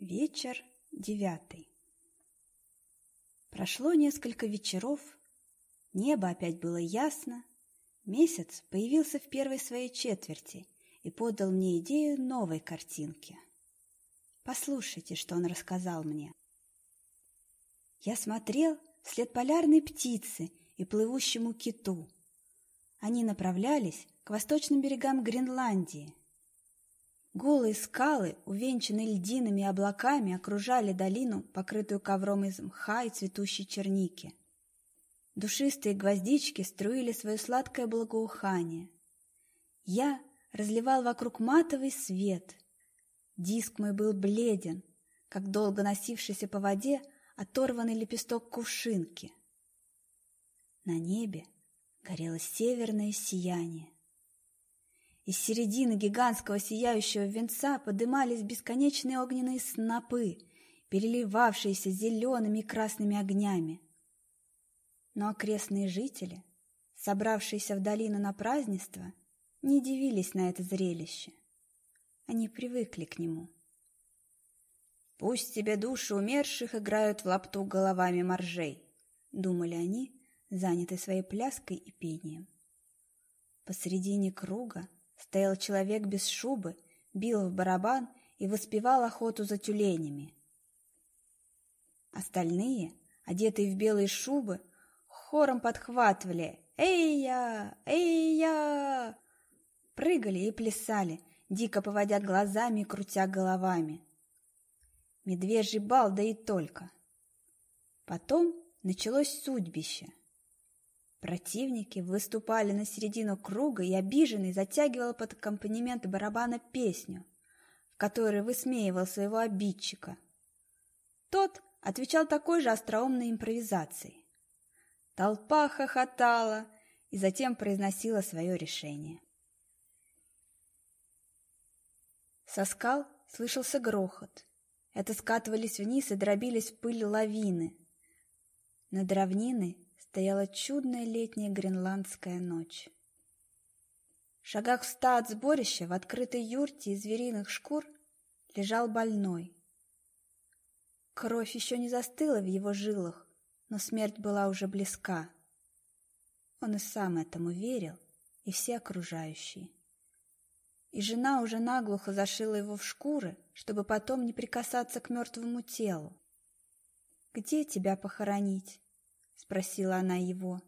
Вечер девятый. Прошло несколько вечеров, небо опять было ясно, месяц появился в первой своей четверти и подал мне идею новой картинки. Послушайте, что он рассказал мне. Я смотрел вслед полярной птицы и плывущему киту. Они направлялись к восточным берегам Гренландии. Голые скалы, увенчанные льдинами облаками, окружали долину, покрытую ковром из мха и цветущей черники. Душистые гвоздички струили свое сладкое благоухание. Я разливал вокруг матовый свет. Диск мой был бледен, как долго носившийся по воде оторванный лепесток кувшинки. На небе горело северное сияние. Из середины гигантского сияющего венца подымались бесконечные огненные снопы, переливавшиеся зелеными и красными огнями. Но окрестные жители, собравшиеся в долину на празднество, не дивились на это зрелище. Они привыкли к нему. «Пусть тебе души умерших играют в лапту головами моржей», — думали они, занятые своей пляской и пением. Посредине круга Стоял человек без шубы, бил в барабан и воспевал охоту за тюленями. Остальные, одетые в белые шубы, хором подхватывали «Эй-я! Эй-я!» Прыгали и плясали, дико поводя глазами и крутя головами. Медвежий бал, да и только. Потом началось судьбище. Противники выступали на середину круга, и обиженный затягивал под аккомпанемент барабана песню, в которой высмеивал своего обидчика. Тот отвечал такой же остроумной импровизацией. Толпа хохотала и затем произносила свое решение. Со скал слышался грохот. Это скатывались вниз и дробились в пыль лавины. Над равниной стояла чудная летняя гренландская ночь. В шагах ста от сборища в открытой юрте из звериных шкур лежал больной. Кровь еще не застыла в его жилах, но смерть была уже близка. Он и сам этому верил, и все окружающие. И жена уже наглухо зашила его в шкуры, чтобы потом не прикасаться к мертвому телу. «Где тебя похоронить?» Спросила она его.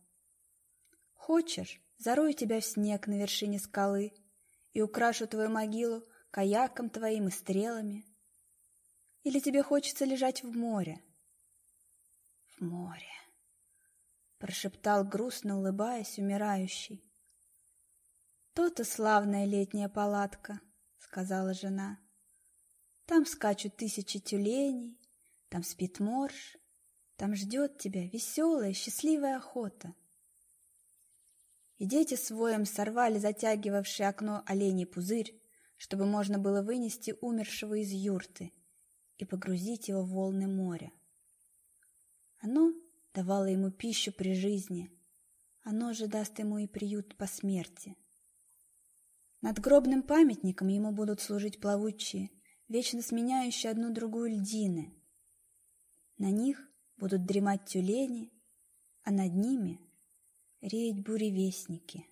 Хочешь, зарою тебя в снег на вершине скалы и украшу твою могилу каяком твоим и стрелами? Или тебе хочется лежать в море? В море, прошептал грустно улыбаясь умирающий. То-то славная летняя палатка, сказала жена. Там скачут тысячи тюленей, там спит морж, там ждет тебя веселая, счастливая охота. И дети с воем сорвали затягивавший окно оленей пузырь, чтобы можно было вынести умершего из юрты и погрузить его в волны моря. Оно давало ему пищу при жизни, оно же даст ему и приют по смерти. Над гробным памятником ему будут служить плавучие, вечно сменяющие одну другую льдины. На них будут дремать тюлени, а над ними реять буревестники.